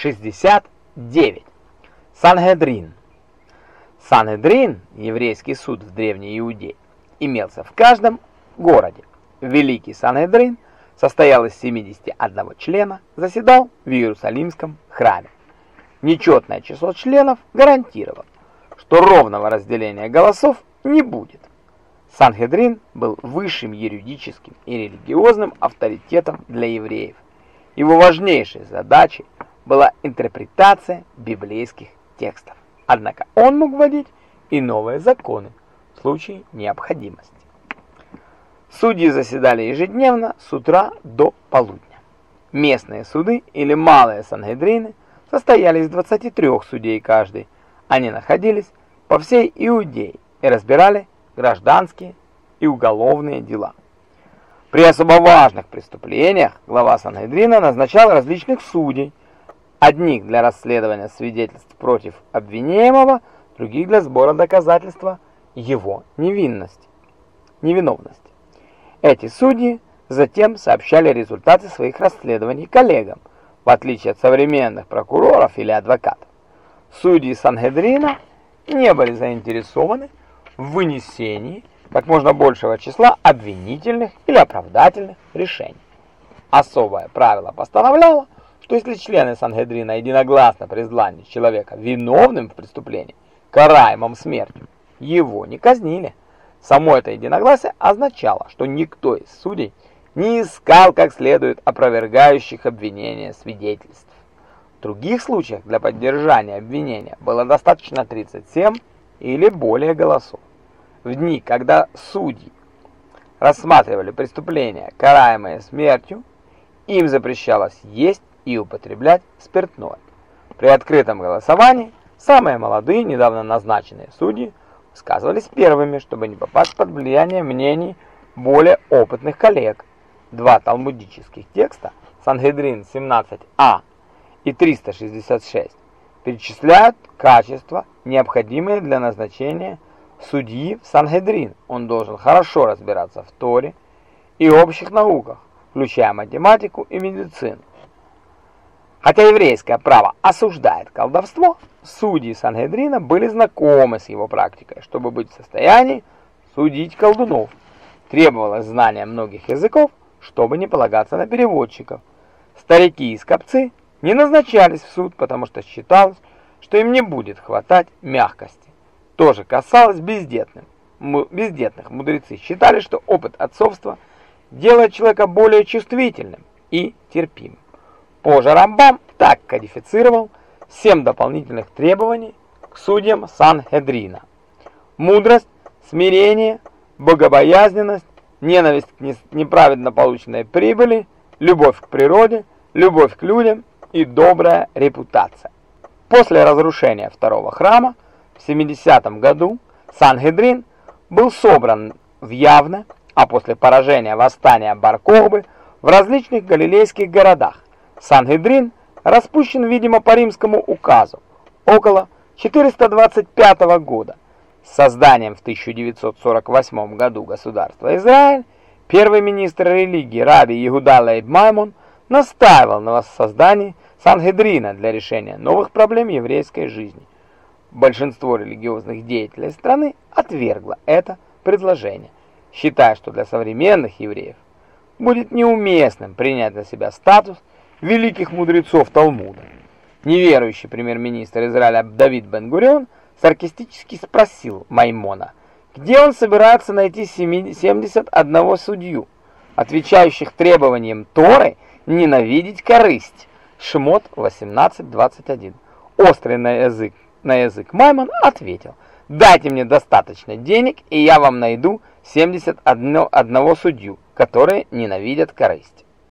69. Сангедрин. Сангедрин, еврейский суд в Древней Иудее, имелся в каждом городе. Великий Сангедрин состоял из 71 члена, заседал в Иерусалимском храме. Нечетное число членов гарантировало, что ровного разделения голосов не будет. Сангедрин был высшим юридическим и религиозным авторитетом для евреев. Его важнейшей задачей была интерпретация библейских текстов. Однако он мог вводить и новые законы в случае необходимости. Судьи заседали ежедневно с утра до полудня. Местные суды или малые сангедрины состояли из 23 судей каждый. Они находились по всей Иудее и разбирали гражданские и уголовные дела. При особо важных преступлениях глава Сангедрина назначал различных судей, одних для расследования свидетельств против обвиняемого, других для сбора доказательства его невинности, невиновности. Эти судьи затем сообщали результаты своих расследований коллегам, в отличие от современных прокуроров или адвокатов. Судьи Сангедрина не были заинтересованы в вынесении как можно большего числа обвинительных или оправдательных решений. Особое правило постановляло, что если члены Сангедрина единогласно признали человека виновным в преступлении, караемым смертью, его не казнили. Само это единогласие означало, что никто из судей не искал как следует опровергающих обвинения свидетельств. В других случаях для поддержания обвинения было достаточно 37 или более голосов. В дни, когда судьи рассматривали преступления, караемые смертью, им запрещалось есть и употреблять спиртное. При открытом голосовании самые молодые, недавно назначенные судьи сказывались первыми, чтобы не попасть под влияние мнений более опытных коллег. Два талмудических текста, Сангедрин 17а и 366, перечисляют качества, необходимые для назначения судьи в Сангедрин. Он должен хорошо разбираться в Торе и общих науках, включая математику и медицину. Хотя еврейское право осуждает колдовство, судьи Сангедрина были знакомы с его практикой, чтобы быть в состоянии судить колдунов. Требовалось знание многих языков, чтобы не полагаться на переводчиков. Старики и скопцы не назначались в суд, потому что считалось, что им не будет хватать мягкости. То же касалось бездетных. Бездетных мудрецы считали, что опыт отцовства делает человека более чувствительным и терпимым. Позже Рамбам так кодифицировал семь дополнительных требований к судьям Сан-Хедрина. Мудрость, смирение, богобоязненность, ненависть к неправедно полученной прибыли, любовь к природе, любовь к людям и добрая репутация. После разрушения второго храма в 70 году Сан-Хедрин был собран в Явно, а после поражения восстания Бар-Кохбы в различных галилейских городах Сангедрин распущен, видимо, по римскому указу около 425 года. С созданием в 1948 году государства Израиль первый министр религии Раби Иуда Лейб Маймон настаивал на воссоздании Сангедрина для решения новых проблем еврейской жизни. Большинство религиозных деятелей страны отвергло это предложение, считая, что для современных евреев будет неуместным принять на себя статус великих мудрецов Талмуда. Неверующий премьер-министр Израиля Давид Бен-Гурион саркастически спросил Маймона, где он собирается найти 71 судью, отвечающих требованиям Торы ненавидеть корысть. Шмот 18.21. Острый на язык, на язык Маймон ответил, дайте мне достаточно денег, и я вам найду 71 судью, которые ненавидят корысть.